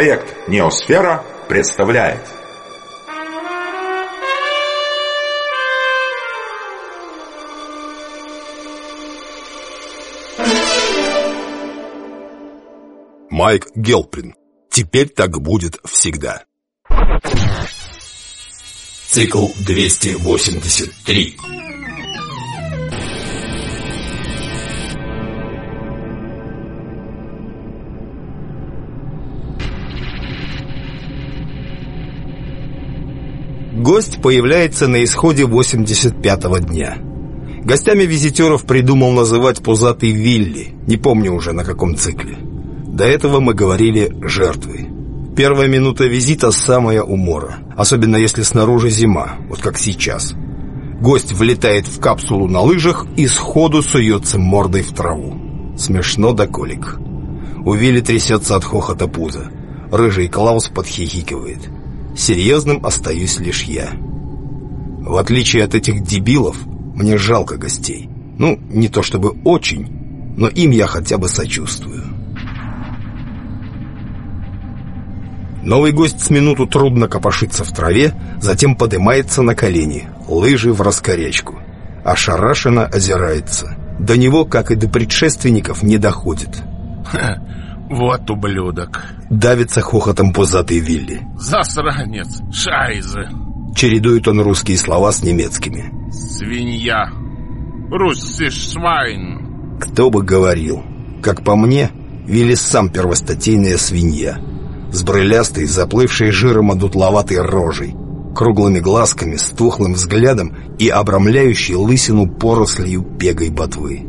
Проект «Неосфера» представляет Майк Гелприн. Теперь так будет всегда. Цикл 283 появляется на исходе 85-го дня. Гостями визитеров придумал называть пузатый Вилли, не помню уже на каком цикле. До этого мы говорили «жертвы». Первая минута визита самая умора, особенно если снаружи зима, вот как сейчас. Гость влетает в капсулу на лыжах и сходу суется мордой в траву. Смешно до колик. У Вилли трясется от хохота пуза. Рыжий Клаус подхихикивает. Серьезным остаюсь лишь я. В отличие от этих дебилов, мне жалко гостей. Ну, не то чтобы очень, но им я хотя бы сочувствую. Новый гость с минуту трудно копошится в траве, затем поднимается на колени, лыжи в раскорячку. Ошарашенно озирается. До него, как и до предшественников, не доходит. Ха, вот ублюдок. Давится хохотом пузатый Вилли. Засранец, шайзы. Чередует он русские слова с немецкими. Свинья. Руссиш швайн. Кто бы говорил. Как по мне, Вилли сам первостатейная свинья с брылястой, заплывшей жиром одутловатой рожей, круглыми глазками, с тухлым взглядом и обрамляющей лысину порослью пегой ботвы.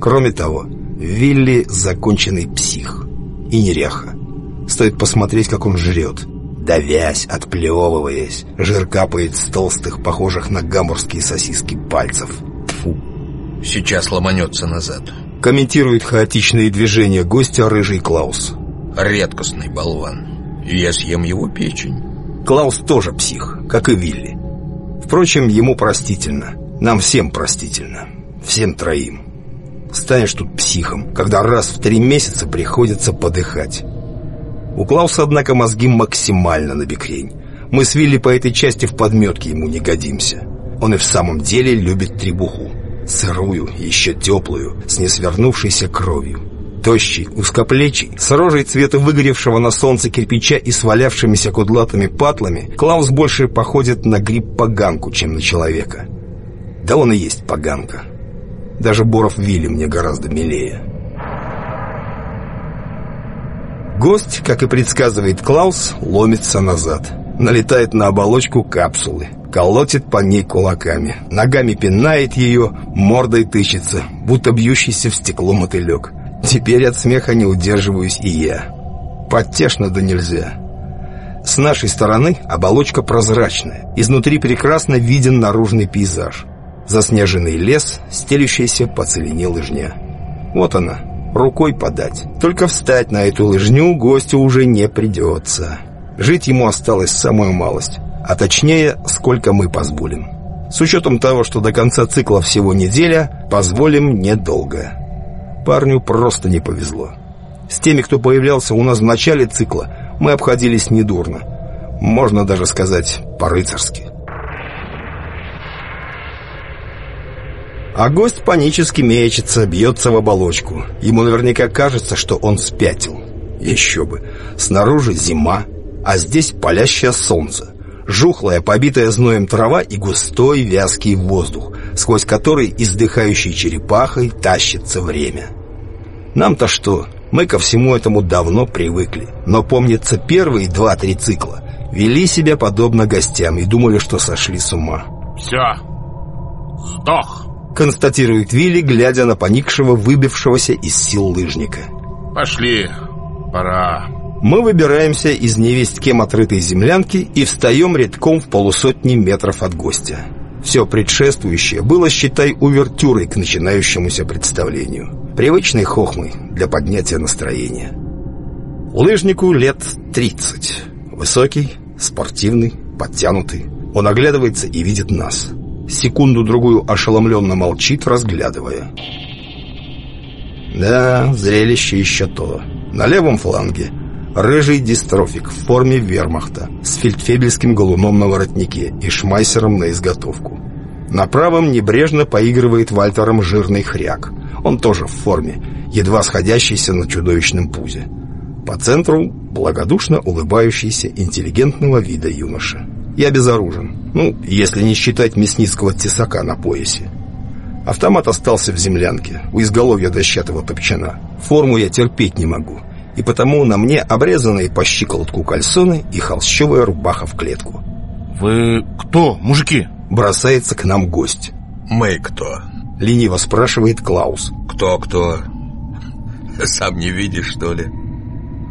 Кроме того, Вилли — законченный псих и неряха. Стоит посмотреть, как он жрет. Давясь, отплевываясь, жир капает с толстых, похожих на гамбургские сосиски пальцев. Фу. Сейчас ломанется назад. Комментирует хаотичные движения гостя рыжий Клаус. Редкостный болван. Я съем его печень. Клаус тоже псих, как и Вилли. Впрочем, ему простительно. Нам всем простительно. Всем троим. Станешь тут психом, когда раз в три месяца приходится подыхать. У Клауса, однако, мозги максимально на бекрень. Мы с Вилли по этой части в подметке ему не годимся. Он и в самом деле любит требуху. Сырую, еще теплую, с несвернувшейся кровью. Тощий, узкоплечий, с рожей цвета выгоревшего на солнце кирпича и свалявшимися кудлатыми патлами, Клаус больше походит на гриб-поганку, чем на человека. Да он и есть поганка. Даже Боров Вилли мне гораздо милее. Гость, как и предсказывает Клаус, ломится назад. Налетает на оболочку капсулы. Колотит по ней кулаками. Ногами пинает ее, мордой тычется, будто бьющийся в стекло мотылек. Теперь от смеха не удерживаюсь и я. Потешно да нельзя. С нашей стороны оболочка прозрачная. Изнутри прекрасно виден наружный пейзаж. Заснеженный лес, стелющийся по целине лыжня. Вот она, рукой подать. Только встать на эту лыжню гостю уже не придется. Жить ему осталось самую малость, а точнее, сколько мы позволим. С учетом того, что до конца цикла всего неделя, позволим недолго парню просто не повезло. С теми, кто появлялся у нас в начале цикла, мы обходились недурно. Можно даже сказать, по-рыцарски. А гость панически мечется, бьется в оболочку. Ему наверняка кажется, что он спятил. Еще бы. Снаружи зима, а здесь палящее солнце. Жухлая, побитая зноем трава и густой вязкий воздух, сквозь который издыхающей черепахой тащится время. Нам-то что? Мы ко всему этому давно привыкли. Но помнится, первые два-три цикла вели себя подобно гостям и думали, что сошли с ума. Все. Сдох. Констатирует Вилли, глядя на поникшего, выбившегося из сил лыжника. Пошли. Пора. Мы выбираемся из невесть кем отрытой землянки и встаем редком в полусотни метров от гостя. Все предшествующее было, считай, увертюрой к начинающемуся представлению. Привычной хохмой для поднятия настроения. Лыжнику лет 30. Высокий, спортивный, подтянутый. Он оглядывается и видит нас. Секунду-другую ошеломленно молчит, разглядывая. Да, зрелище еще то. На левом фланге Рыжий дистрофик в форме вермахта с фельдфебельским галуном на воротнике и шмайсером на изготовку. На правом небрежно поигрывает вальтером жирный хряк. Он тоже в форме, едва сходящийся на чудовищном пузе. По центру благодушно улыбающийся интеллигентного вида юноша. Я безоружен. Ну, если не считать мясницкого тесака на поясе. Автомат остался в землянке, у изголовья дощатого топчана. Форму я терпеть не могу. И потому на мне обрезанные по щиколотку кальсоны и холщовая рубаха в клетку. «Вы кто, мужики?» Бросается к нам гость. Мы кто? Лениво спрашивает Клаус. Кто-кто? Сам не видишь, что ли?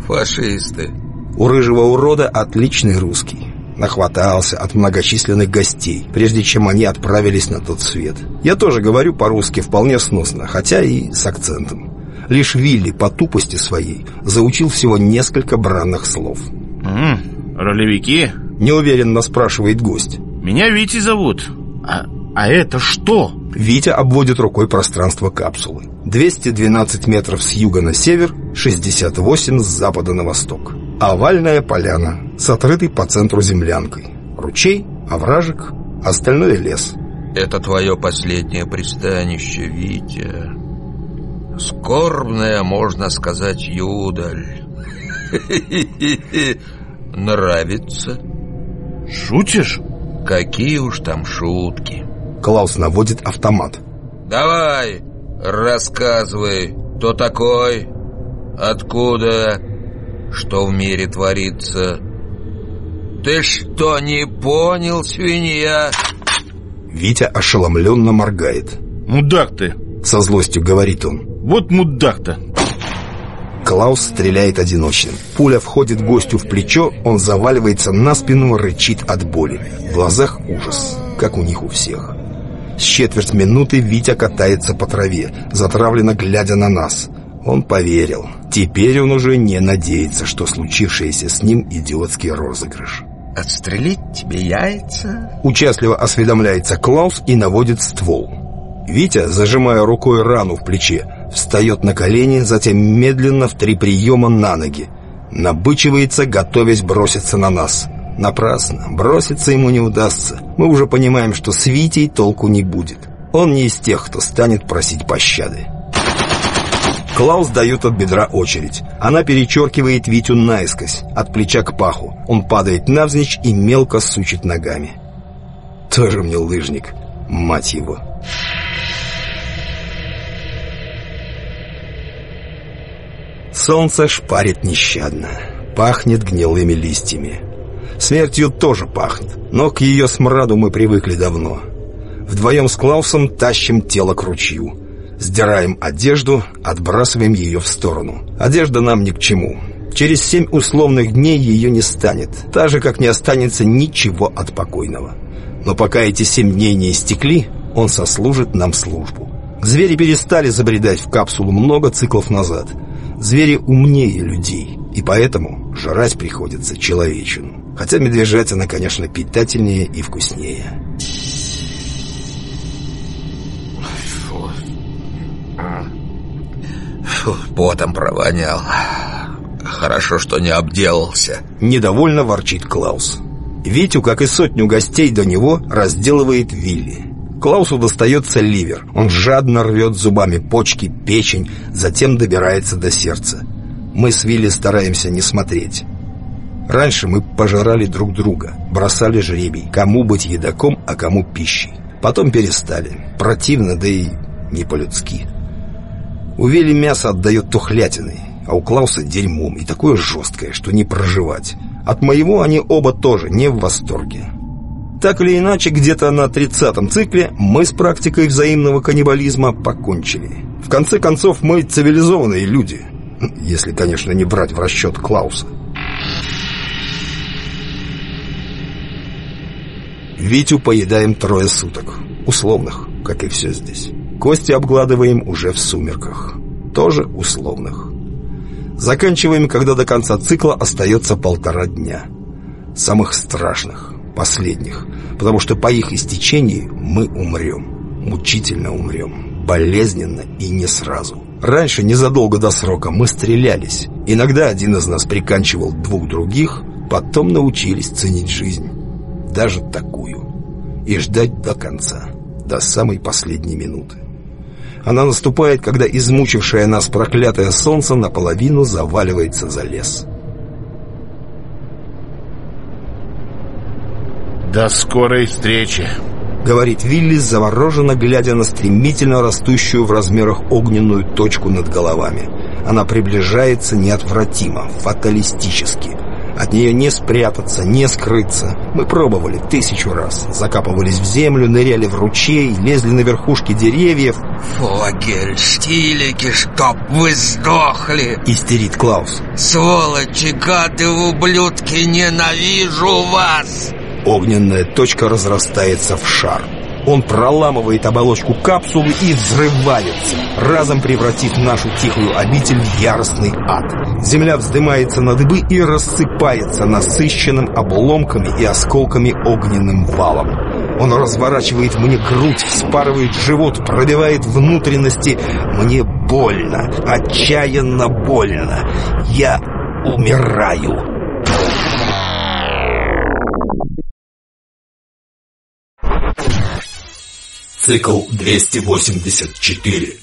Фашисты. У рыжего урода отличный русский. Нахватался от многочисленных гостей, прежде чем они отправились на тот свет. Я тоже говорю по-русски вполне сносно, хотя и с акцентом. Лишь Вилли по тупости своей заучил всего несколько бранных слов. М -м, «Ролевики?» Неуверенно спрашивает гость. «Меня Вити зовут. А, а это что?» Витя обводит рукой пространство капсулы. 212 метров с юга на север, 68 с запада на восток. Овальная поляна с отрытой по центру землянкой. Ручей, овражек, остальное лес. Это твое последнее пристанище, Витя. Скорбная, можно сказать, юдаль. Нравится? Шутишь? Какие уж там шутки. Клаус наводит автомат. Давай, рассказывай, кто такой, откуда, что в мире творится. Ты что, не понял, свинья? Витя ошеломленно моргает. Мудак ты. Со злостью говорит он. Вот мудак-то. Клаус стреляет одиночным. Пуля входит гостю в плечо, он заваливается на спину, рычит от боли. В глазах ужас, как у них у всех. С четверть минуты Витя катается по траве, затравленно глядя на нас. Он поверил. Теперь он уже не надеется, что случившееся с ним идиотский розыгрыш. «Отстрелить тебе яйца?» Участливо осведомляется Клаус и наводит ствол. Витя, зажимая рукой рану в плече, встает на колени, затем медленно в три приема на ноги. Набычивается, готовясь броситься на нас. Напрасно. Броситься ему не удастся. Мы уже понимаем, что с Витей толку не будет. Он не из тех, кто станет просить пощады. Клаус дает от бедра очередь. Она перечеркивает Витю наискось, от плеча к паху. Он падает навзничь и мелко сучит ногами. Тоже мне лыжник, мать его. Солнце шпарит нещадно, пахнет гнилыми листьями. Смертью тоже пахнет, но к ее смраду мы привыкли давно. Вдвоем с Клаусом тащим тело к ручью. Сдираем одежду, отбрасываем ее в сторону. Одежда нам ни к чему. Через семь условных дней ее не станет, так же, как не останется ничего от покойного. Но пока эти семь дней не истекли, он сослужит нам службу. Звери перестали забредать в капсулу много циклов назад. Звери умнее людей, и поэтому жрать приходится человечину. Хотя медвежатина, конечно, питательнее и вкуснее. Потом провонял. Хорошо, что не обделался. Недовольно ворчит Клаус. Витю, как и сотню гостей до него, разделывает Вилли. Клаусу достается ливер. Он жадно рвет зубами почки, печень, затем добирается до сердца. Мы с Вилли стараемся не смотреть. Раньше мы пожирали друг друга, бросали жребий, кому быть едоком, а кому пищей. Потом перестали. Противно, да и не по-людски. У Вилли мясо отдает тухлятиной, а у Клауса дерьмом, и такое жесткое, что не проживать. От моего они оба тоже не в восторге. Так или иначе, где-то на 30-м цикле мы с практикой взаимного каннибализма покончили. В конце концов, мы цивилизованные люди. Если, конечно, не брать в расчет Клауса. Витю поедаем трое суток. Условных, как и все здесь. Кости обгладываем уже в сумерках. Тоже условных. Заканчиваем, когда до конца цикла остается полтора дня. Самых страшных, последних. Потому что по их истечении мы умрем. Мучительно умрем. болезненно и не сразу. Раньше, незадолго до срока, мы стрелялись. Иногда один из нас приканчивал двух других, потом научились ценить жизнь. Даже такую. И ждать до конца, до самой последней минуты. Она наступает, когда измучившее нас проклятое солнце наполовину заваливается за лес. До скорой встречи. Говорит Вилли, завороженно глядя на стремительно растущую в размерах огненную точку над головами. Она приближается неотвратимо, фаталистически. От нее не спрятаться, не скрыться. Мы пробовали тысячу раз. Закапывались в землю, ныряли в ручей, лезли на верхушки деревьев. «Фогель, штилики, чтоб вы сдохли!» Истерит Клаус. «Сволочи, гады, ублюдки, ненавижу вас!» Огненная точка разрастается в шар. Он проламывает оболочку капсулы и взрывается, разом превратив нашу тихую обитель в яростный ад. Земля вздымается на дыбы и рассыпается насыщенным обломками и осколками огненным валом. Он разворачивает мне грудь, вспарывает живот, пробивает внутренности. Мне больно, отчаянно больно. Я умираю. Цикл 284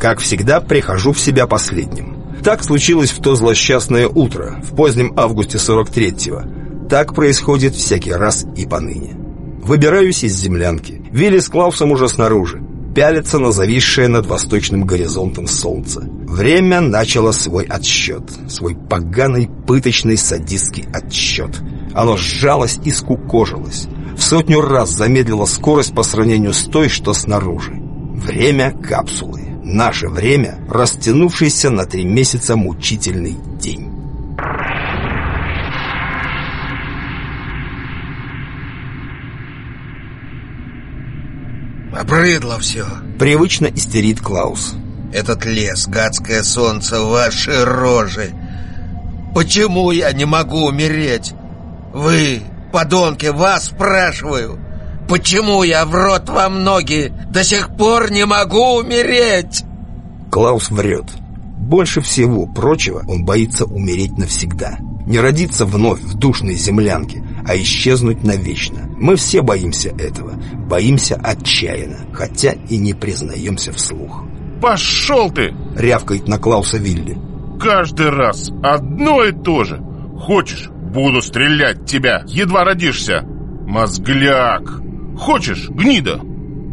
Как всегда, прихожу в себя последним. Так случилось в то злосчастное утро, в позднем августе 43-го. Так происходит всякий раз и поныне. Выбираюсь из землянки. Вилли с Клаусом уже снаружи пялится на зависшее над восточным горизонтом солнце. Время начало свой отсчет, свой поганый, пыточный, садистский отсчет. Оно сжалось и скукожилось. В сотню раз замедлило скорость по сравнению с той, что снаружи. Время капсулы. Наше время, растянувшееся на три месяца мучительный день. Обрыдло все. Привычно истерит Клаус. Этот лес, гадское солнце, ваши рожи. Почему я не могу умереть? Вы, подонки, вас спрашиваю. Почему я в рот вам ноги до сих пор не могу умереть? Клаус врет. Больше всего прочего он боится умереть навсегда. Не родиться вновь в душной землянке, а исчезнуть навечно. Мы все боимся этого. Боимся отчаянно, хотя и не признаемся вслух. Пошел ты! Рявкает на Клауса Вилли. Каждый раз одно и то же. Хочешь, буду стрелять тебя, едва родишься. Мозгляк! Хочешь, гнида?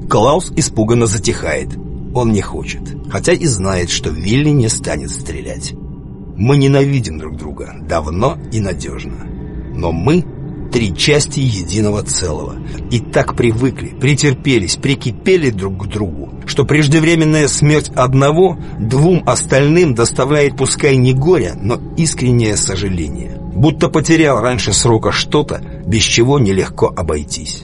Клаус испуганно затихает. Он не хочет, хотя и знает, что Вилли не станет стрелять. Мы ненавидим друг друга давно и надежно. Но мы три части единого целого. И так привыкли, претерпелись, прикипели друг к другу, что преждевременная смерть одного двум остальным доставляет пускай не горе, но искреннее сожаление. Будто потерял раньше срока что-то, без чего нелегко обойтись.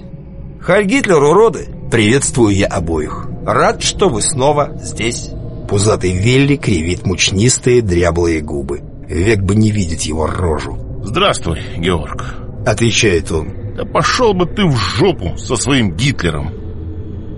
«Халь Гитлер, уроды!» Приветствую я обоих. Рад, что вы снова здесь. Пузатый Велли кривит мучнистые дряблые губы. Век бы не видеть его рожу. Здравствуй, Георг. Отвечает он. Да пошел бы ты в жопу со своим Гитлером.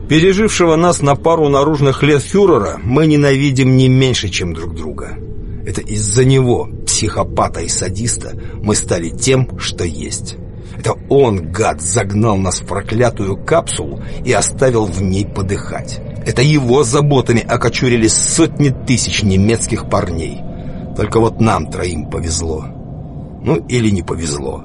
Пережившего нас на пару наружных лет фюрера мы ненавидим не меньше, чем друг друга. Это из-за него, психопата и садиста, мы стали тем, что есть. Это он, гад, загнал нас в проклятую капсулу и оставил в ней подыхать. Это его заботами окочурились сотни тысяч немецких парней. Только вот нам троим повезло. Ну, или не повезло.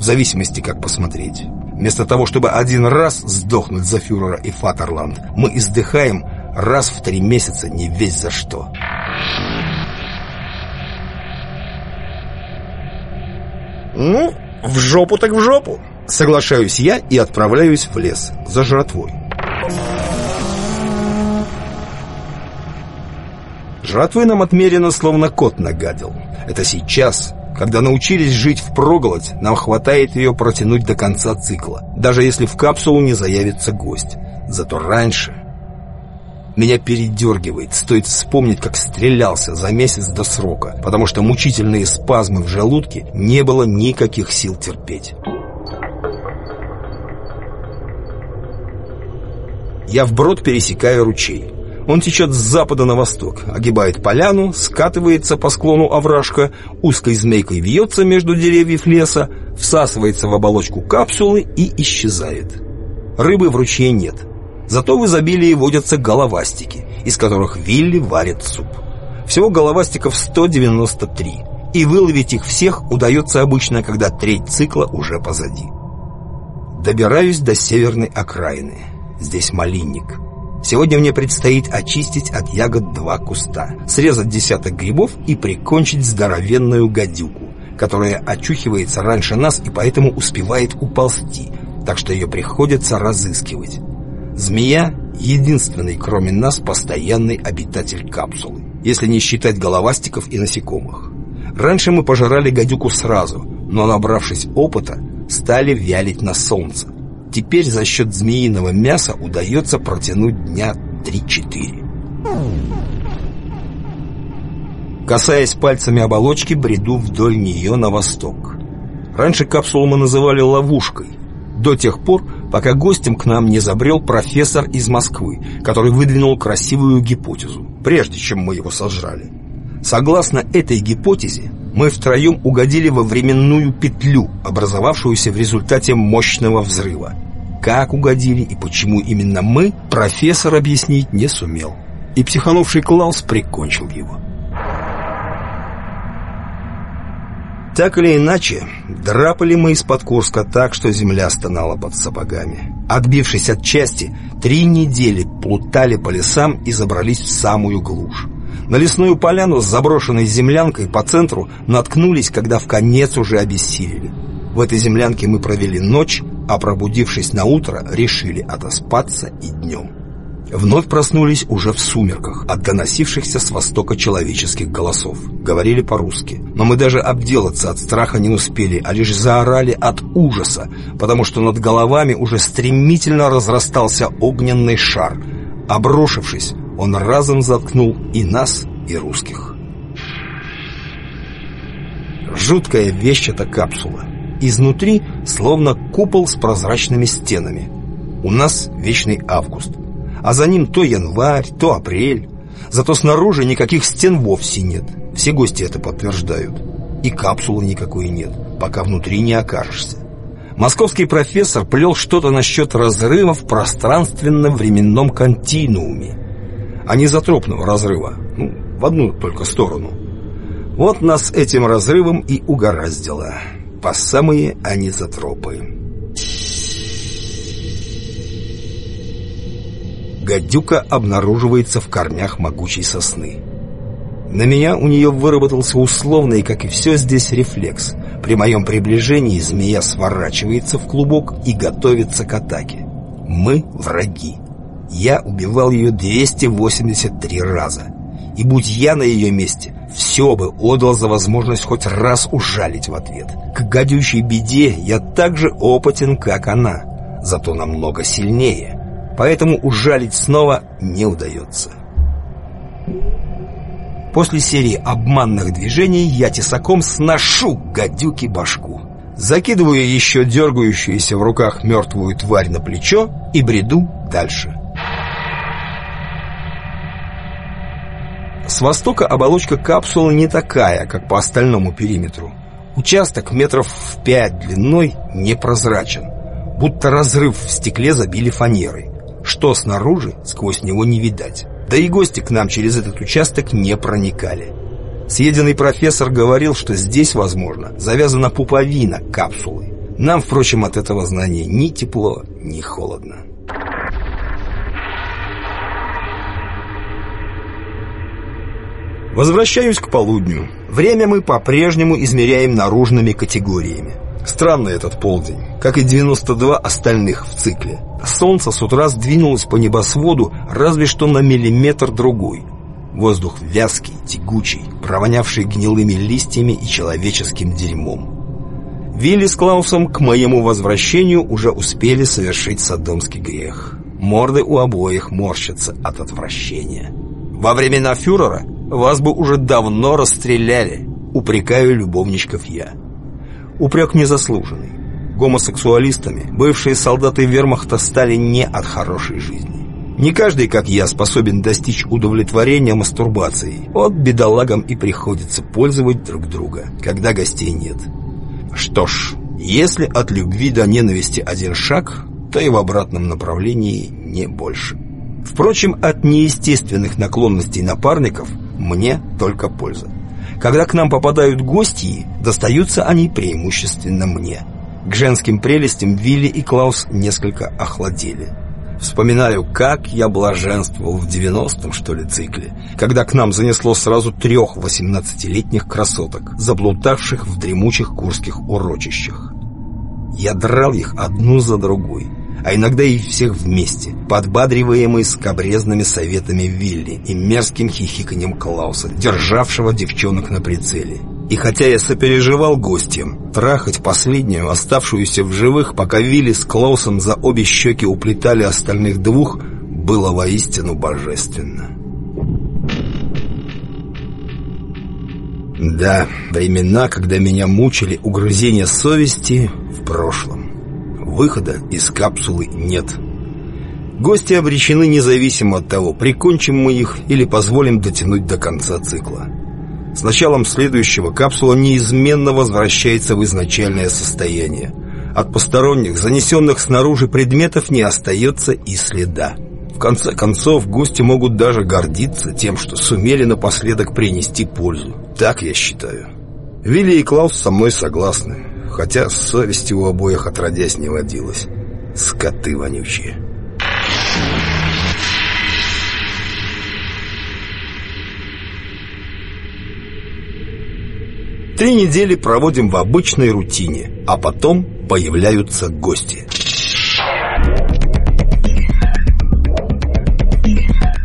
В зависимости, как посмотреть. Вместо того, чтобы один раз сдохнуть за фюрера и Фатерланд, мы издыхаем раз в три месяца не весь за что. Ну, в жопу так в жопу. Соглашаюсь я и отправляюсь в лес за жратвой. Жратвы нам отмерено, словно кот нагадил. Это сейчас, когда научились жить в проголодь, нам хватает ее протянуть до конца цикла, даже если в капсулу не заявится гость. Зато раньше... Меня передергивает, стоит вспомнить, как стрелялся за месяц до срока, потому что мучительные спазмы в желудке не было никаких сил терпеть. Я вброд пересекаю ручей. Он течет с запада на восток, огибает поляну, скатывается по склону овражка, узкой змейкой вьется между деревьев леса, всасывается в оболочку капсулы и исчезает. Рыбы в ручье нет. Зато в изобилии водятся головастики, из которых Вилли варит суп. Всего головастиков 193, и выловить их всех удается обычно, когда треть цикла уже позади. Добираюсь до северной окраины. Здесь малинник. Сегодня мне предстоит очистить от ягод два куста, срезать десяток грибов и прикончить здоровенную гадюку, которая очухивается раньше нас и поэтому успевает уползти, так что ее приходится разыскивать. Змея — единственный, кроме нас, постоянный обитатель капсулы, если не считать головастиков и насекомых. Раньше мы пожирали гадюку сразу, но, набравшись опыта, стали вялить на солнце. Теперь за счет змеиного мяса удается протянуть дня 3-4. Касаясь пальцами оболочки, бреду вдоль нее на восток. Раньше капсулу мы называли ловушкой. До тех пор, пока гостем к нам не забрел профессор из Москвы, который выдвинул красивую гипотезу, прежде чем мы его сожрали. Согласно этой гипотезе, мы втроем угодили во временную петлю, образовавшуюся в результате мощного взрыва. Как угодили и почему именно мы, профессор объяснить не сумел. И психанувший Клаус прикончил его. Так или иначе, драпали мы из-под Курска так, что земля стонала под сапогами. Отбившись от части, три недели плутали по лесам и забрались в самую глушь. На лесную поляну с заброшенной землянкой по центру наткнулись, когда в конец уже обессилели. В этой землянке мы провели ночь, а пробудившись на утро, решили отоспаться и днем. Вновь проснулись уже в сумерках от доносившихся с востока человеческих голосов. Говорили по-русски. Но мы даже обделаться от страха не успели, а лишь заорали от ужаса, потому что над головами уже стремительно разрастался огненный шар. Обрушившись, он разом заткнул и нас, и русских. Жуткая вещь эта капсула. Изнутри словно купол с прозрачными стенами. У нас вечный август, а за ним то январь, то апрель. Зато снаружи никаких стен вовсе нет. Все гости это подтверждают. И капсулы никакой нет, пока внутри не окажешься. Московский профессор плел что-то насчет разрыва в пространственно-временном континууме а не затропного разрыва, ну, в одну только сторону. Вот нас этим разрывом и угораздило, по самые анизотропы. Гадюка обнаруживается в корнях могучей сосны. На меня у нее выработался условный, как и все здесь, рефлекс. При моем приближении змея сворачивается в клубок и готовится к атаке. Мы враги. Я убивал ее 283 раза. И будь я на ее месте, все бы отдал за возможность хоть раз ужалить в ответ. К гадючей беде я так же опытен, как она, зато намного сильнее. Поэтому ужалить снова не удается. После серии обманных движений я тесаком сношу гадюки башку. Закидываю еще дергающуюся в руках мертвую тварь на плечо и бреду дальше. С востока оболочка капсулы не такая, как по остальному периметру. Участок метров в пять длиной непрозрачен, будто разрыв в стекле забили фанерой. Что снаружи, сквозь него не видать. Да и гости к нам через этот участок не проникали. Съеденный профессор говорил, что здесь, возможно, завязана пуповина капсулы. Нам, впрочем, от этого знания ни тепло, ни холодно. Возвращаюсь к полудню. Время мы по-прежнему измеряем наружными категориями. Странный этот полдень, как и 92 остальных в цикле. Солнце с утра сдвинулось по небосводу разве что на миллиметр другой. Воздух вязкий, тягучий, провонявший гнилыми листьями и человеческим дерьмом. Вилли с Клаусом к моему возвращению уже успели совершить содомский грех. Морды у обоих морщатся от отвращения. Во времена фюрера вас бы уже давно расстреляли, упрекаю любовничков я. Упрек незаслуженный. Гомосексуалистами бывшие солдаты вермахта стали не от хорошей жизни. Не каждый, как я, способен достичь удовлетворения мастурбацией. Вот бедолагам и приходится пользовать друг друга, когда гостей нет. Что ж, если от любви до ненависти один шаг, то и в обратном направлении не больше. Впрочем, от неестественных наклонностей напарников мне только польза. Когда к нам попадают гости, достаются они преимущественно мне. К женским прелестям Вилли и Клаус несколько охладели. Вспоминаю, как я блаженствовал в 90-м, что ли, цикле, когда к нам занесло сразу трех 18-летних красоток, заблудавших в дремучих курских урочищах. Я драл их одну за другой, а иногда и всех вместе, подбадриваемый скобрезными советами Вилли и мерзким хихиканьем Клауса, державшего девчонок на прицеле. И хотя я сопереживал гостям, трахать последнюю, оставшуюся в живых, пока Вилли с Клаусом за обе щеки уплетали остальных двух, было воистину божественно. Да, времена, когда меня мучили угрызения совести, в прошлом. Выхода из капсулы нет. Гости обречены независимо от того, прикончим мы их или позволим дотянуть до конца цикла. С началом следующего капсула неизменно возвращается в изначальное состояние. От посторонних, занесенных снаружи предметов не остается и следа. В конце концов, гости могут даже гордиться тем, что сумели напоследок принести пользу. Так я считаю. Вилли и Клаус со мной согласны, хотя совести у обоих отродясь не водилось. Скоты вонючие. Три недели проводим в обычной рутине, а потом появляются гости.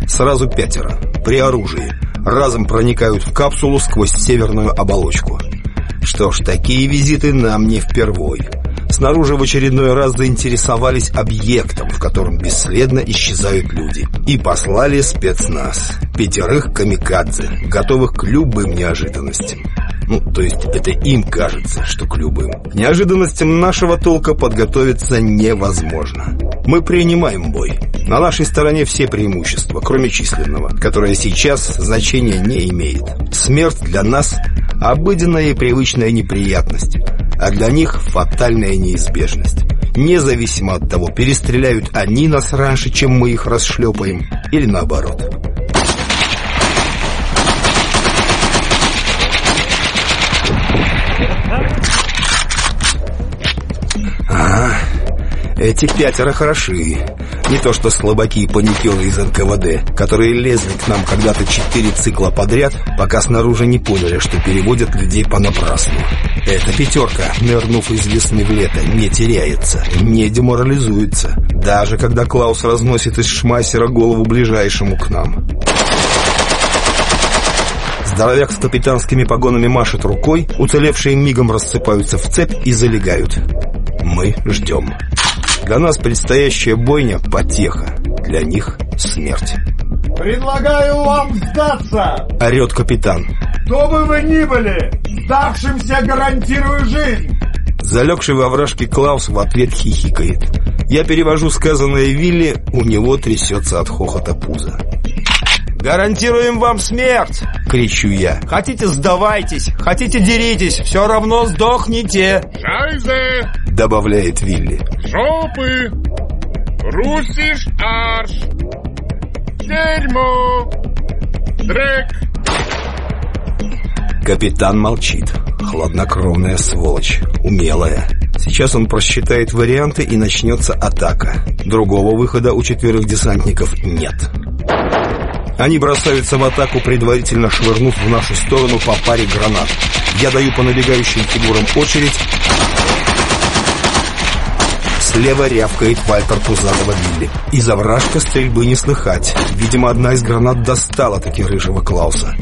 Сразу пятеро, при оружии, разом проникают в капсулу сквозь северную оболочку. Что ж, такие визиты нам не впервой. Снаружи в очередной раз заинтересовались объектом, в котором бесследно исчезают люди. И послали спецназ. Пятерых камикадзе, готовых к любым неожиданностям. Ну, то есть это им кажется, что к любым. Неожиданностям нашего толка подготовиться невозможно. Мы принимаем бой. На нашей стороне все преимущества, кроме численного, которое сейчас значения не имеет. Смерть для нас – обыденная и привычная неприятность, а для них – фатальная неизбежность. Независимо от того, перестреляют они нас раньше, чем мы их расшлепаем, или наоборот. Эти пятеро хороши. Не то что слабаки и паникеры из НКВД, которые лезли к нам когда-то четыре цикла подряд, пока снаружи не поняли, что переводят людей понапрасну. Эта пятерка, нырнув из весны в лето, не теряется, не деморализуется, даже когда Клаус разносит из шмайсера голову ближайшему к нам. Здоровяк с капитанскими погонами машет рукой, уцелевшие мигом рассыпаются в цепь и залегают. Мы ждем. Для нас предстоящая бойня — потеха, для них — смерть. «Предлагаю вам сдаться!» — орет капитан. «Кто бы вы ни были, сдавшимся гарантирую жизнь!» Залегший во вражке Клаус в ответ хихикает. Я перевожу сказанное Вилли, у него трясется от хохота пузо. «Гарантируем вам смерть!» — кричу я. «Хотите, сдавайтесь, хотите, деритесь, все равно сдохните!» Шайзе! — добавляет Вилли. Жопы! Русиш арш! Дерьмо! Дрек! Капитан молчит. Хладнокровная сволочь. Умелая. Сейчас он просчитает варианты и начнется атака. Другого выхода у четверых десантников нет. Они бросаются в атаку, предварительно швырнув в нашу сторону по паре гранат. Я даю по набегающим фигурам очередь. Слева рявкает Вальтер Пузатого Вилли. Из овражка стрельбы не слыхать. Видимо, одна из гранат достала таки рыжего Клауса.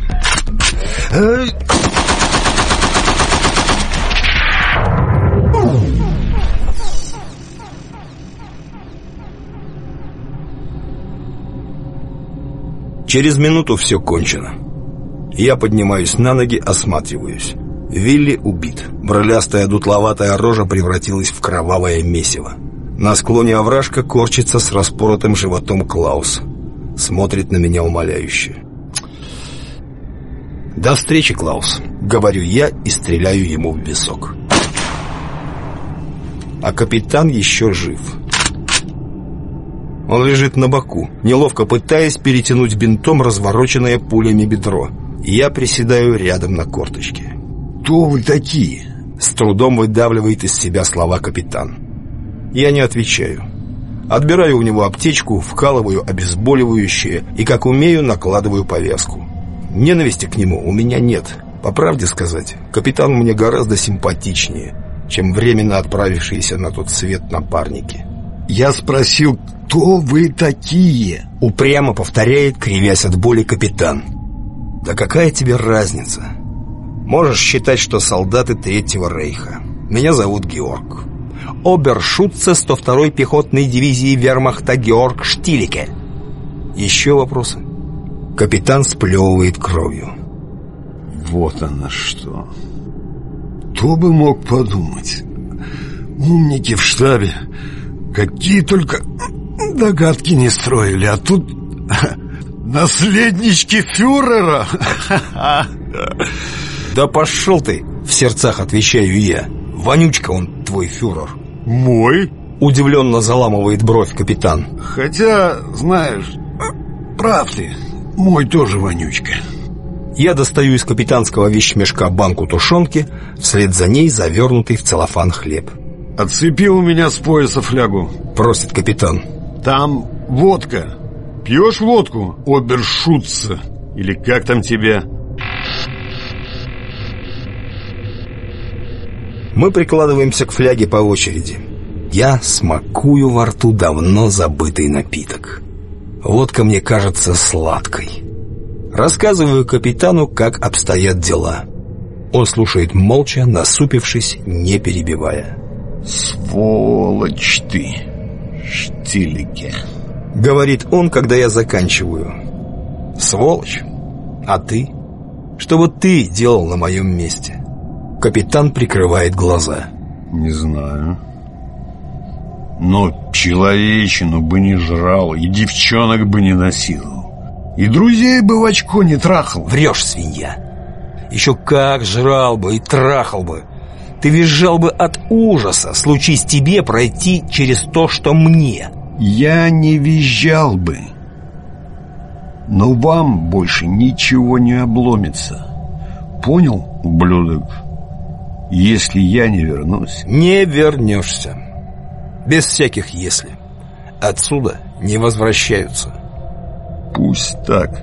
Через минуту все кончено. Я поднимаюсь на ноги, осматриваюсь. Вилли убит. Брылястая дутловатая рожа превратилась в кровавое месиво. На склоне овражка корчится с распоротым животом Клаус. Смотрит на меня умоляюще. «До встречи, Клаус», — говорю я и стреляю ему в висок. А капитан еще жив. Он лежит на боку, неловко пытаясь перетянуть бинтом развороченное пулями бедро. Я приседаю рядом на корточке. «Кто вы такие?» С трудом выдавливает из себя слова капитан. Я не отвечаю. Отбираю у него аптечку, вкалываю обезболивающее и, как умею, накладываю повязку. Ненависти к нему у меня нет. По правде сказать, капитан мне гораздо симпатичнее, чем временно отправившиеся на тот свет напарники. «Я спросил, кто вы такие?» Упрямо повторяет, кривясь от боли капитан. «Да какая тебе разница? Можешь считать, что солдаты Третьего Рейха. Меня зовут Георг. Обершутце 102-й пехотной дивизии вермахта Георг Штилике. Еще вопросы?» Капитан сплевывает кровью. Вот она что. Кто бы мог подумать? Умники в штабе. Какие только догадки не строили, а тут наследнички фюрера. Да пошел ты, в сердцах отвечаю я. Вонючка он, твой фюрер. Мой? Удивленно заламывает бровь капитан. Хотя, знаешь, прав ты. Мой тоже вонючка. Я достаю из капитанского вещмешка банку тушенки, вслед за ней завернутый в целлофан хлеб. «Отцепи у меня с пояса флягу», — просит капитан. «Там водка. Пьешь водку, обершутца? Или как там тебя?» Мы прикладываемся к фляге по очереди. Я смакую во рту давно забытый напиток. Водка мне кажется сладкой. Рассказываю капитану, как обстоят дела. Он слушает молча, насупившись, не перебивая. «Сволочь ты, штилике!» Говорит он, когда я заканчиваю. «Сволочь? А ты? Что бы ты делал на моем месте?» Капитан прикрывает глаза. «Не знаю. Но человечину бы не жрал, и девчонок бы не носил, и друзей бы в очко не трахал». «Врешь, свинья! Еще как жрал бы и трахал бы!» Ты визжал бы от ужаса, случись тебе пройти через то, что мне. Я не визжал бы. Но вам больше ничего не обломится. Понял, ублюдок? Если я не вернусь... Не вернешься. Без всяких «если». Отсюда не возвращаются. Пусть так,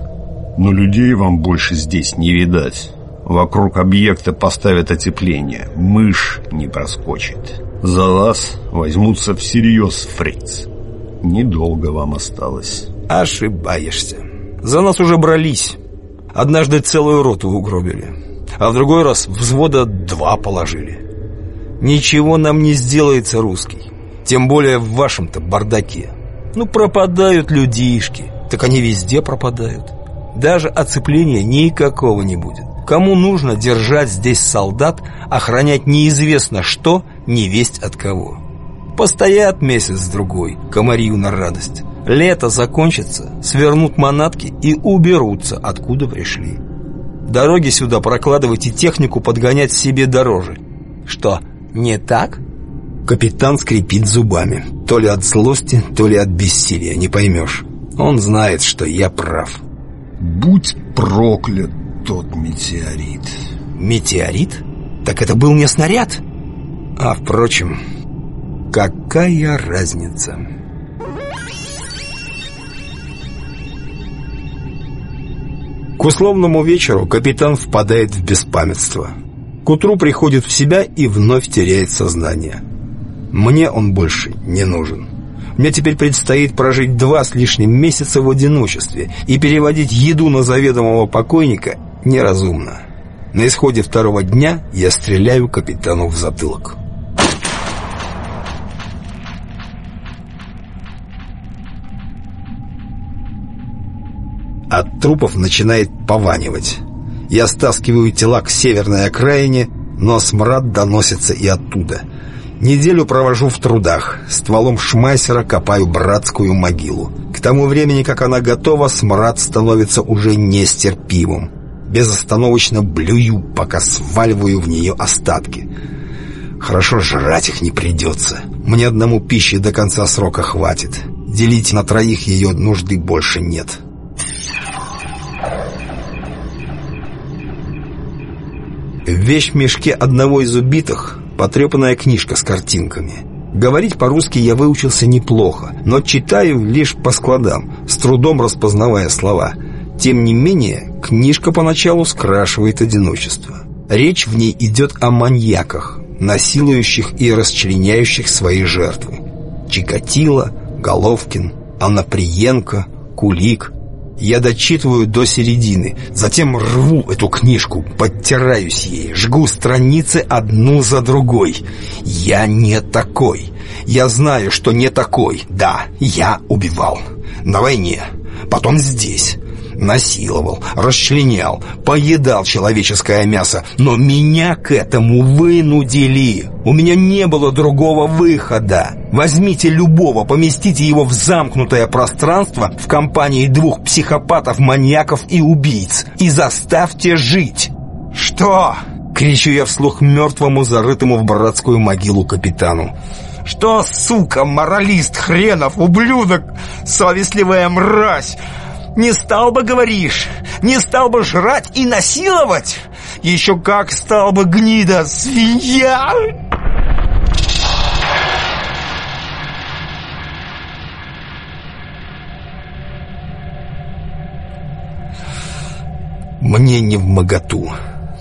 но людей вам больше здесь не видать. Вокруг объекта поставят оцепление. Мышь не проскочит. За вас возьмутся всерьез, фриц. Недолго вам осталось. Ошибаешься. За нас уже брались. Однажды целую роту угробили. А в другой раз взвода два положили. Ничего нам не сделается русский. Тем более в вашем-то бардаке. Ну, пропадают людишки. Так они везде пропадают. Даже оцепления никакого не будет. Кому нужно держать здесь солдат, охранять неизвестно что, не весть от кого? Постоят месяц-другой, комарию на радость. Лето закончится, свернут манатки и уберутся, откуда пришли. Дороги сюда прокладывать и технику подгонять себе дороже. Что, не так? Капитан скрипит зубами. То ли от злости, то ли от бессилия, не поймешь. Он знает, что я прав. Будь проклят тот метеорит. Метеорит? Так это был не снаряд? А, впрочем, какая разница? К условному вечеру капитан впадает в беспамятство. К утру приходит в себя и вновь теряет сознание. Мне он больше не нужен. Мне теперь предстоит прожить два с лишним месяца в одиночестве и переводить еду на заведомого покойника неразумно. На исходе второго дня я стреляю капитану в затылок. От трупов начинает пованивать. Я стаскиваю тела к северной окраине, но смрад доносится и оттуда. Неделю провожу в трудах. Стволом шмайсера копаю братскую могилу. К тому времени, как она готова, смрад становится уже нестерпимым. Безостановочно блюю, пока сваливаю в нее остатки. Хорошо, жрать их не придется. Мне одному пищи до конца срока хватит. Делить на троих ее нужды больше нет. В вещмешке одного из убитых потрепанная книжка с картинками. Говорить по-русски я выучился неплохо, но читаю лишь по складам, с трудом распознавая слова. Тем не менее, книжка поначалу скрашивает одиночество. Речь в ней идет о маньяках, насилующих и расчленяющих свои жертвы. Чикатило, Головкин, Анаприенко, Кулик. Я дочитываю до середины, затем рву эту книжку, подтираюсь ей, жгу страницы одну за другой. Я не такой. Я знаю, что не такой. Да, я убивал. На войне. Потом здесь насиловал, расчленял, поедал человеческое мясо, но меня к этому вынудили. У меня не было другого выхода. Возьмите любого, поместите его в замкнутое пространство в компании двух психопатов, маньяков и убийц и заставьте жить. Что? Кричу я вслух мертвому, зарытому в братскую могилу капитану. «Что, сука, моралист хренов, ублюдок, совестливая мразь! Не стал бы, говоришь, не стал бы жрать и насиловать? Еще как стал бы, гнида, свинья!» Мне не в моготу.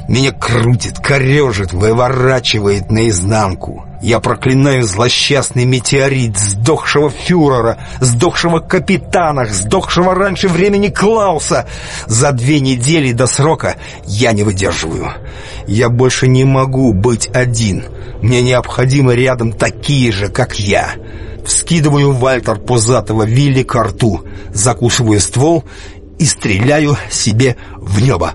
Меня крутит, корежит, выворачивает наизнанку. Я проклинаю злосчастный метеорит, сдохшего фюрера, сдохшего капитана, сдохшего раньше времени Клауса. За две недели до срока я не выдерживаю. Я больше не могу быть один. Мне необходимы рядом такие же, как я. Вскидываю Вальтер Пузатого Вилли к рту, закусываю ствол и стреляю себе в небо.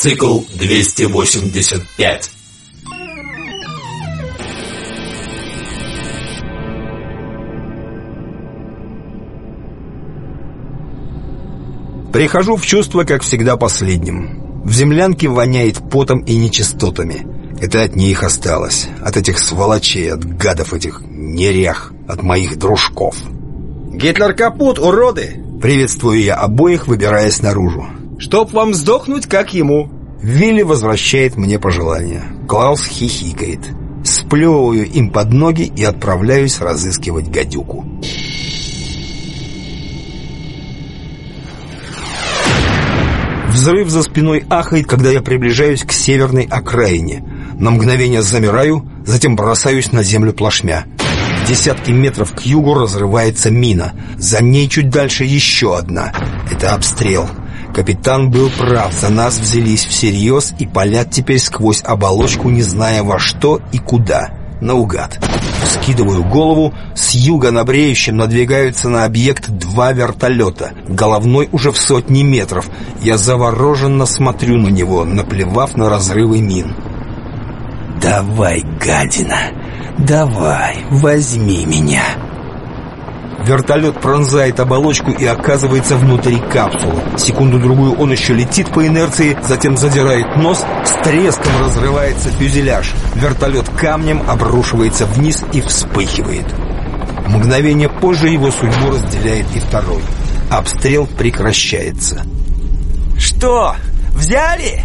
Цикл 285. Прихожу в чувство, как всегда, последним. В землянке воняет потом и нечистотами. Это от них осталось. От этих сволочей, от гадов этих нерях, от моих дружков. «Гитлер капут, уроды!» Приветствую я обоих, выбираясь наружу. «Чтоб вам сдохнуть, как ему!» Вилли возвращает мне пожелания. Клаус хихикает. Сплевываю им под ноги и отправляюсь разыскивать гадюку. Взрыв за спиной ахает, когда я приближаюсь к северной окраине. На мгновение замираю, затем бросаюсь на землю плашмя. Десятки метров к югу разрывается мина. За ней чуть дальше еще одна. Это обстрел. Капитан был прав, за нас взялись всерьез и палят теперь сквозь оболочку, не зная во что и куда. Наугад. Скидываю голову, с юга на бреющем надвигаются на объект два вертолета. Головной уже в сотни метров. Я завороженно смотрю на него, наплевав на разрывы мин. «Давай, гадина, давай, возьми меня!» Вертолет пронзает оболочку и оказывается внутри капсулы. Секунду-другую он еще летит по инерции, затем задирает нос, с треском разрывается фюзеляж. Вертолет камнем обрушивается вниз и вспыхивает. Мгновение позже его судьбу разделяет и второй. Обстрел прекращается. «Что? Взяли?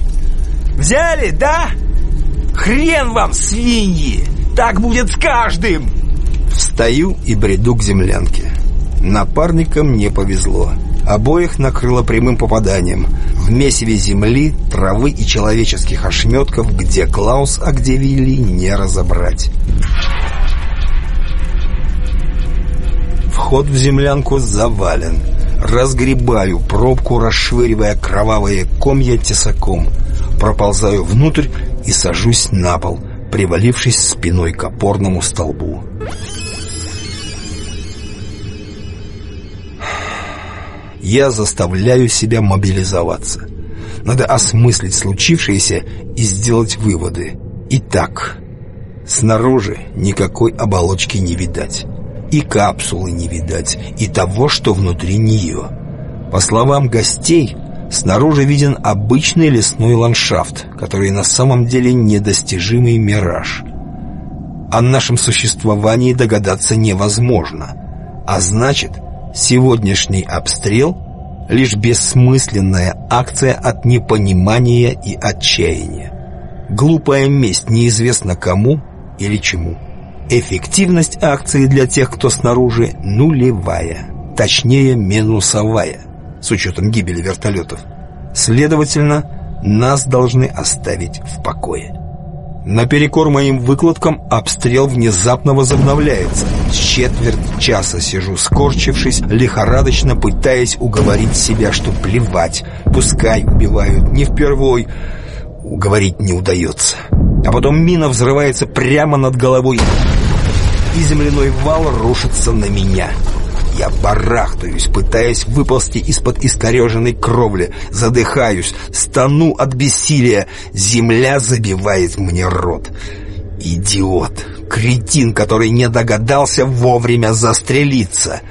Взяли, да? Хрен вам, свиньи! Так будет с каждым!» Встаю и бреду к землянке. Напарникам не повезло. Обоих накрыло прямым попаданием. В месиве земли, травы и человеческих ошметков, где Клаус, а где Вилли, не разобрать. Вход в землянку завален. Разгребаю пробку, расшвыривая кровавые комья тесаком. Проползаю внутрь и сажусь на пол — привалившись спиной к опорному столбу. Я заставляю себя мобилизоваться. Надо осмыслить случившееся и сделать выводы. Итак, снаружи никакой оболочки не видать. И капсулы не видать, и того, что внутри нее. По словам гостей, снаружи виден обычный лесной ландшафт, который на самом деле недостижимый мираж. О нашем существовании догадаться невозможно. А значит, сегодняшний обстрел — лишь бессмысленная акция от непонимания и отчаяния. Глупая месть неизвестно кому или чему. Эффективность акции для тех, кто снаружи, нулевая. Точнее, минусовая, с учетом гибели вертолетов. Следовательно, нас должны оставить в покое. Наперекор моим выкладкам обстрел внезапно возобновляется. С четверть часа сижу скорчившись, лихорадочно пытаясь уговорить себя, что плевать, пускай убивают не впервой. Уговорить не удается. А потом мина взрывается прямо над головой, и земляной вал рушится на меня. Я барахтаюсь, пытаясь выползти из-под искореженной кровли. Задыхаюсь, стану от бессилия. Земля забивает мне рот. Идиот, кретин, который не догадался вовремя застрелиться.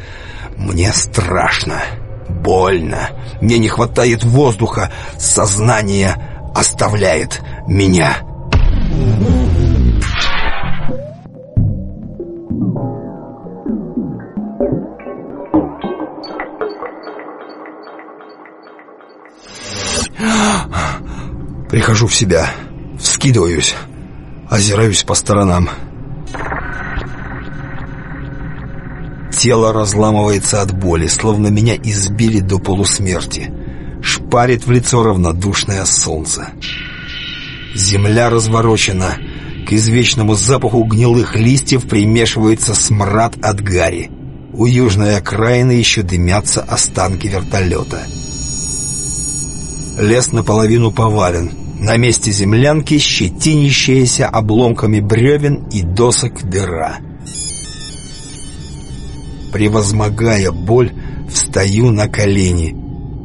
Мне страшно, больно. Мне не хватает воздуха. Сознание оставляет меня. Прихожу в себя, вскидываюсь, озираюсь по сторонам. Тело разламывается от боли, словно меня избили до полусмерти. Шпарит в лицо равнодушное солнце. Земля разворочена. К извечному запаху гнилых листьев примешивается смрад от гари. У южной окраины еще дымятся останки вертолета. Лес наполовину повален. На месте землянки щетинящаяся обломками бревен и досок дыра. Превозмогая боль, встаю на колени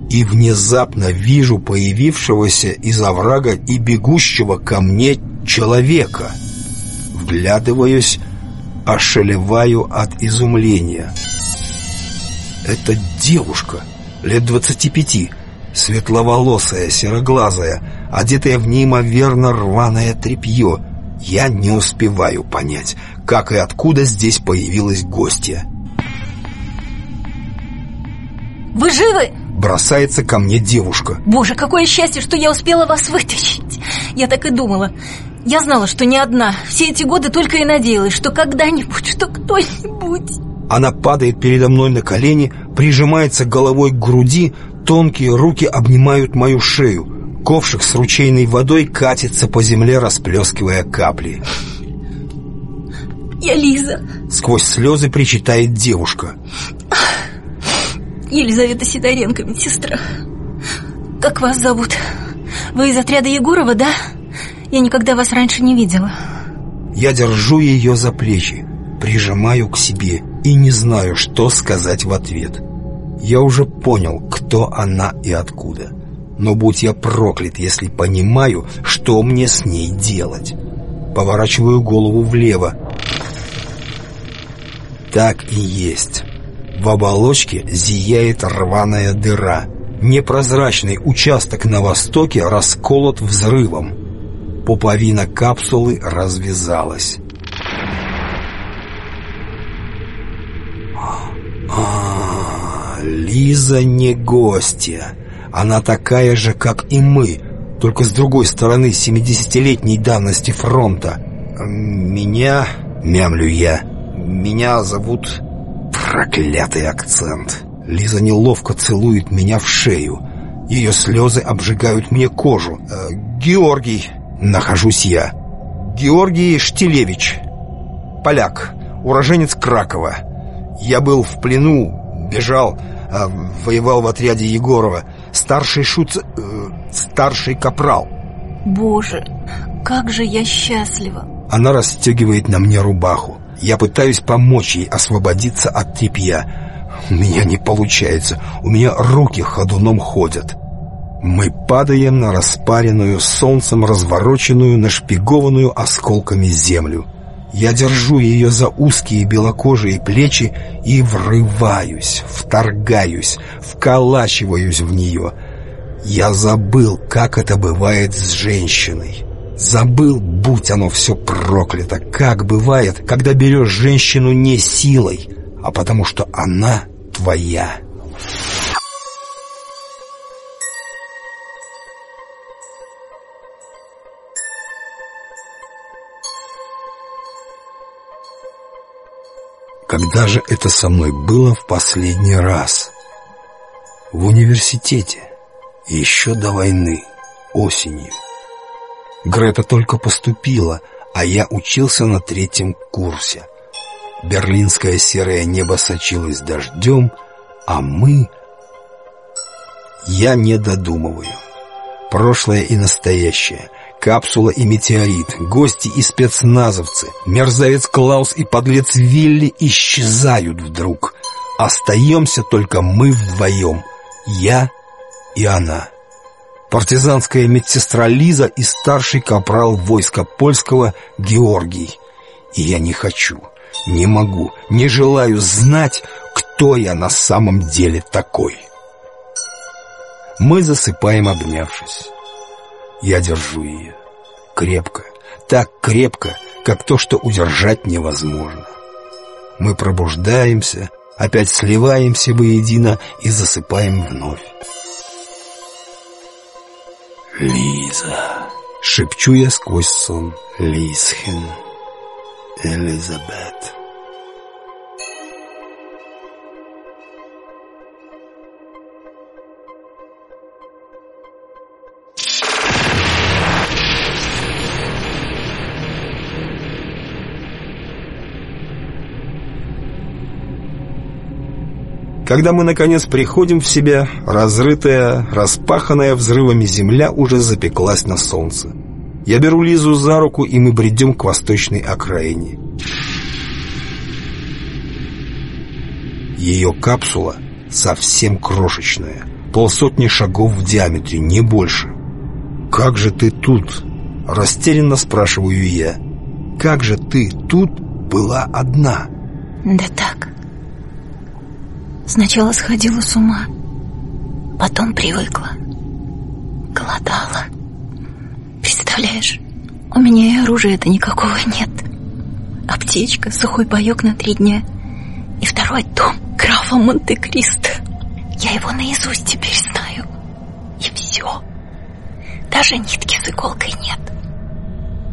и внезапно вижу появившегося из оврага и бегущего ко мне человека. Вглядываюсь, ошелеваю от изумления. Это девушка, лет двадцати пяти, светловолосая, сероглазая, одетая в неимоверно рваное тряпье. Я не успеваю понять, как и откуда здесь появилась гостья. Вы живы? Бросается ко мне девушка. Боже, какое счастье, что я успела вас вытащить. Я так и думала. Я знала, что не одна. Все эти годы только и надеялась, что когда-нибудь, что кто-нибудь... Она падает передо мной на колени, прижимается головой к груди, тонкие руки обнимают мою шею. Ковшик с ручейной водой катится по земле, расплескивая капли. Я Лиза. Сквозь слезы причитает девушка. Елизавета Сидоренко, медсестра. Как вас зовут? Вы из отряда Егорова, да? Я никогда вас раньше не видела. Я держу ее за плечи, прижимаю к себе и не знаю, что сказать в ответ. Я уже понял, кто она и откуда. Но будь я проклят, если понимаю, что мне с ней делать. Поворачиваю голову влево. Так и есть. В оболочке зияет рваная дыра. Непрозрачный участок на востоке расколот взрывом. Пуповина капсулы развязалась. А, Лиза не гостья. Она такая же, как и мы, только с другой стороны 70-летней давности фронта. Меня, мямлю я, меня зовут... Проклятый акцент. Лиза неловко целует меня в шею. Ее слезы обжигают мне кожу. Э, Георгий, нахожусь я. Георгий Штилевич. Поляк, уроженец Кракова. Я был в плену, бежал, э, воевал в отряде Егорова. Старший шут... Э, старший капрал. Боже, как же я счастлива. Она расстегивает на мне рубаху. Я пытаюсь помочь ей освободиться от тряпья. У меня не получается. У меня руки ходуном ходят. Мы падаем на распаренную, солнцем развороченную, нашпигованную осколками землю. Я держу ее за узкие белокожие плечи и врываюсь, вторгаюсь, вколачиваюсь в нее. Я забыл, как это бывает с женщиной. Забыл, будь оно все проклято, как бывает, когда берешь женщину не силой, а потому что она твоя. Когда же это со мной было в последний раз? В университете. Еще до войны. Осенью. Грета только поступила, а я учился на третьем курсе. Берлинское серое небо сочилось дождем, а мы... Я не додумываю. Прошлое и настоящее — Капсула и метеорит, гости и спецназовцы, мерзавец Клаус и подлец Вилли исчезают вдруг. Остаемся только мы вдвоем, я и она. Партизанская медсестра Лиза и старший капрал войска польского Георгий. И я не хочу, не могу, не желаю знать, кто я на самом деле такой. Мы засыпаем, обнявшись. Я держу ее. Крепко, так крепко, как то, что удержать невозможно. Мы пробуждаемся, опять сливаемся воедино и засыпаем вновь. «Лиза!» — шепчу я сквозь сон. «Лизхен! Элизабет!» Когда мы, наконец, приходим в себя, разрытая, распаханная взрывами земля уже запеклась на солнце. Я беру Лизу за руку, и мы бредем к восточной окраине. Ее капсула совсем крошечная, полсотни шагов в диаметре, не больше. «Как же ты тут?» – растерянно спрашиваю я. «Как же ты тут была одна?» «Да так, Сначала сходила с ума, потом привыкла. Голодала. Представляешь, у меня и оружия-то никакого нет. Аптечка, сухой паёк на три дня и второй дом графа Монте-Кристо. Я его наизусть теперь знаю. И все. Даже нитки с иголкой нет.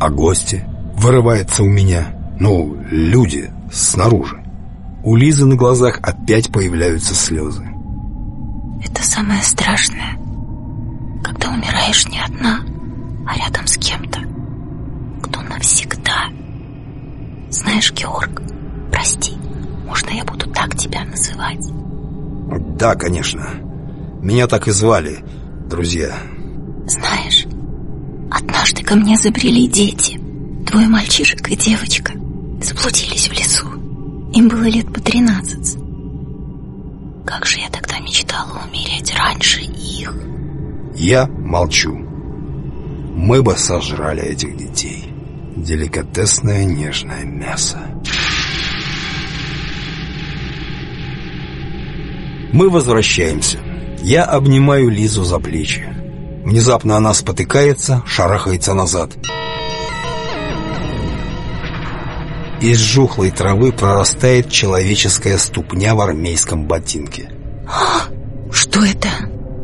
А гости? Вырывается у меня. Ну, люди снаружи. У Лизы на глазах опять появляются слезы. Это самое страшное, когда умираешь не одна, а рядом с кем-то, кто навсегда. Знаешь, Георг, прости, можно я буду так тебя называть? Да, конечно. Меня так и звали, друзья. Знаешь, однажды ко мне забрели дети, двое мальчишек и девочка, заблудились в лесу. Им было лет по тринадцать. Как же я тогда мечтала умереть раньше их. Я молчу. Мы бы сожрали этих детей. Деликатесное нежное мясо. Мы возвращаемся. Я обнимаю Лизу за плечи. Внезапно она спотыкается, шарахается назад. Из жухлой травы прорастает человеческая ступня в армейском ботинке. А, что это?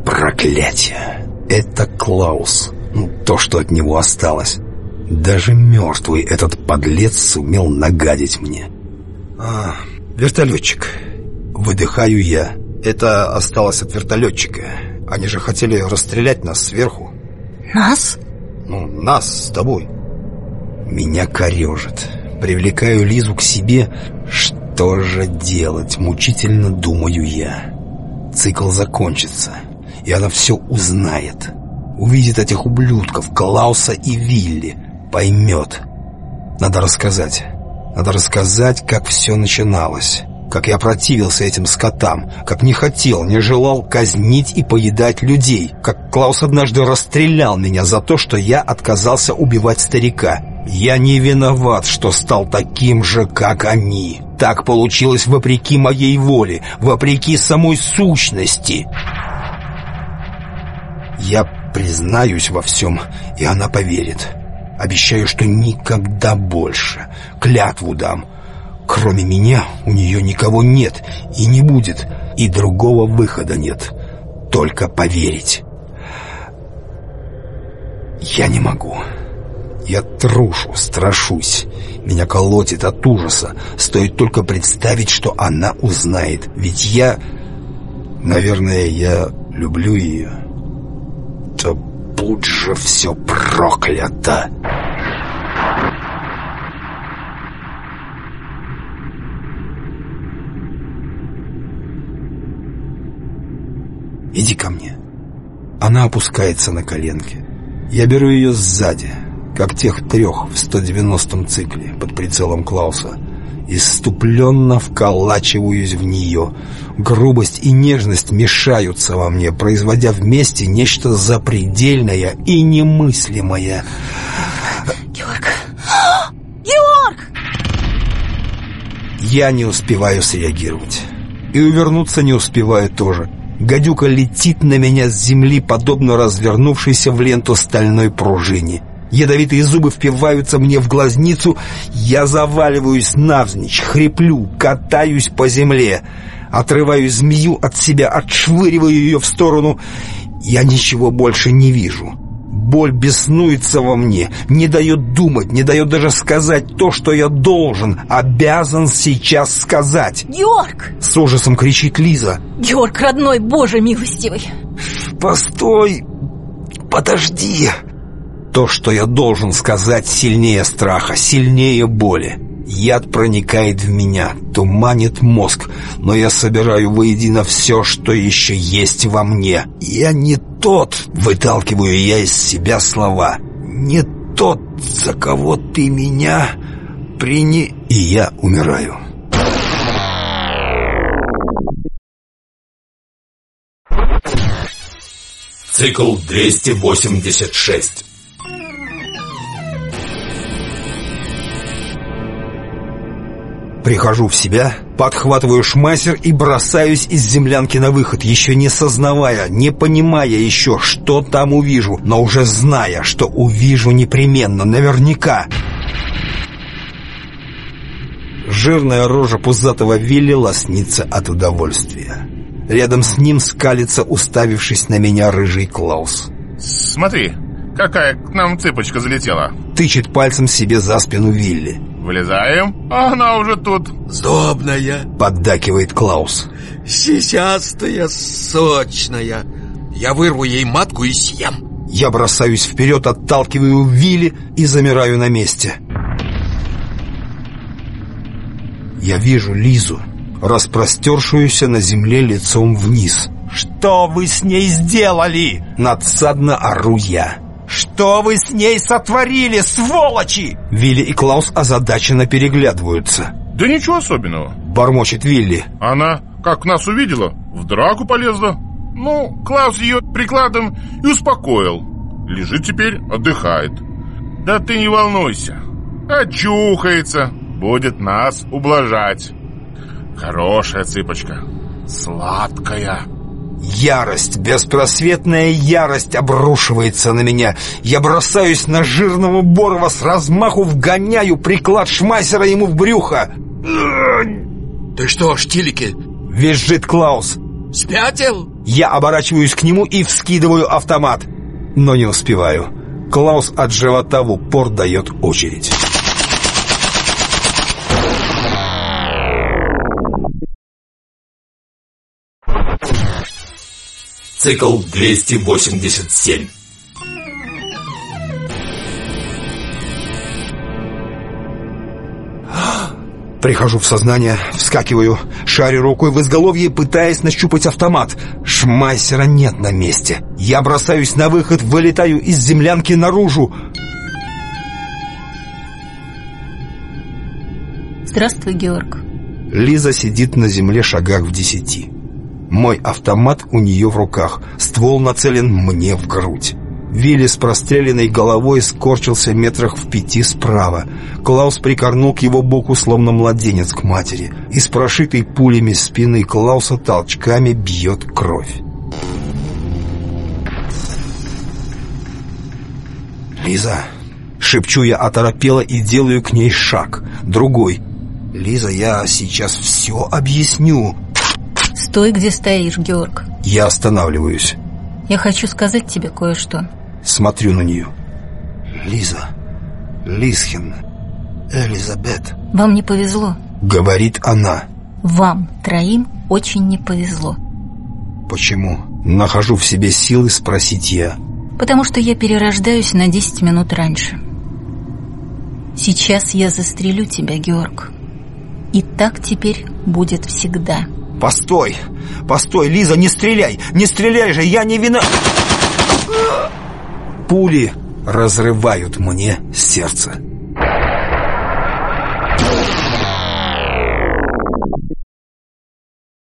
Проклятие! Это Клаус. Ну, то, что от него осталось. Даже мертвый этот подлец сумел нагадить мне. А, вертолетчик. Выдыхаю я. Это осталось от вертолетчика. Они же хотели расстрелять нас сверху. Нас? Ну, нас с тобой. Меня корежит привлекаю Лизу к себе. Что же делать? Мучительно думаю я. Цикл закончится, и она все узнает. Увидит этих ублюдков, Клауса и Вилли. Поймет. Надо рассказать. Надо рассказать, как все начиналось. Как я противился этим скотам. Как не хотел, не желал казнить и поедать людей. Как Клаус однажды расстрелял меня за то, что я отказался убивать старика. Я не виноват, что стал таким же, как они. Так получилось вопреки моей воле, вопреки самой сущности. Я признаюсь во всем, и она поверит. Обещаю, что никогда больше. Клятву дам. Кроме меня у нее никого нет и не будет, и другого выхода нет. Только поверить. Я не могу. Я трушу, страшусь. Меня колотит от ужаса. Стоит только представить, что она узнает. Ведь я... Наверное, я люблю ее. Да будь же все проклято! Иди ко мне. Она опускается на коленки. Я беру ее сзади, как тех трех в 190-м цикле под прицелом Клауса. Иступленно вколачиваюсь в нее. Грубость и нежность мешаются во мне, производя вместе нечто запредельное и немыслимое. Георг! Георг! Я не успеваю среагировать. И увернуться не успеваю тоже. Гадюка летит на меня с земли, подобно развернувшейся в ленту стальной пружине. Ядовитые зубы впиваются мне в глазницу. Я заваливаюсь навзничь, хриплю, катаюсь по земле. Отрываю змею от себя, отшвыриваю ее в сторону. Я ничего больше не вижу. Боль беснуется во мне, не дает думать, не дает даже сказать то, что я должен, обязан сейчас сказать. Георг! С ужасом кричит Лиза. Георг, родной, боже милостивый! Постой! Подожди! То, что я должен сказать, сильнее страха, сильнее боли. Яд проникает в меня, туманит мозг, но я собираю воедино все, что еще есть во мне. Я не тот, выталкиваю я из себя слова, не тот, за кого ты меня прини... И я умираю. Цикл 286 Прихожу в себя, подхватываю шмайсер и бросаюсь из землянки на выход, еще не сознавая, не понимая еще, что там увижу, но уже зная, что увижу непременно, наверняка. Жирная рожа пузатого Вилли лоснится от удовольствия. Рядом с ним скалится, уставившись на меня, рыжий Клаус. Смотри, какая к нам цыпочка залетела. Тычет пальцем себе за спину Вилли. Вылезаем, а она уже тут. Сдобная. Поддакивает Клаус. Сисястая, сочная. Я вырву ей матку и съем. Я бросаюсь вперед, отталкиваю Вилли и замираю на месте. Я вижу Лизу, распростершуюся на земле лицом вниз. «Что вы с ней сделали?» Надсадно ору я. «Что вы с ней сотворили, сволочи?» Вилли и Клаус озадаченно переглядываются. Да ничего особенного. Бормочет Вилли. Она, как нас увидела, в драку полезла. Ну, Клаус ее прикладом и успокоил. Лежит теперь, отдыхает. Да ты не волнуйся. Очухается, будет нас ублажать. Хорошая цыпочка, сладкая. Ярость, беспросветная ярость обрушивается на меня. Я бросаюсь на жирного Борова, с размаху вгоняю приклад шмайсера ему в брюхо. Ты что, штилики? Визжит Клаус. Спятил? Я оборачиваюсь к нему и вскидываю автомат. Но не успеваю. Клаус от живота в упор дает очередь. Цикл 287 Прихожу в сознание, вскакиваю, шарю рукой в изголовье, пытаясь нащупать автомат. Шмайсера нет на месте. Я бросаюсь на выход, вылетаю из землянки наружу. Здравствуй, Георг. Лиза сидит на земле шагах в десяти. Мой автомат у нее в руках. Ствол нацелен мне в грудь. Вилли с простреленной головой скорчился метрах в пяти справа. Клаус прикорнул к его боку, словно младенец к матери. Из прошитой пулями спины Клауса толчками бьет кровь. «Лиза!» Шепчу я оторопело и делаю к ней шаг. Другой. «Лиза, я сейчас все объясню!» Стой, где стоишь, Георг. Я останавливаюсь. Я хочу сказать тебе кое-что. Смотрю на нее. Лиза, Лисхин, Элизабет. Вам не повезло. Говорит она. Вам троим очень не повезло. Почему? Нахожу в себе силы спросить я. Потому что я перерождаюсь на 10 минут раньше. Сейчас я застрелю тебя, Георг. И так теперь будет всегда. Постой! Постой, Лиза, не стреляй! Не стреляй же, я не вина... Пули разрывают мне сердце.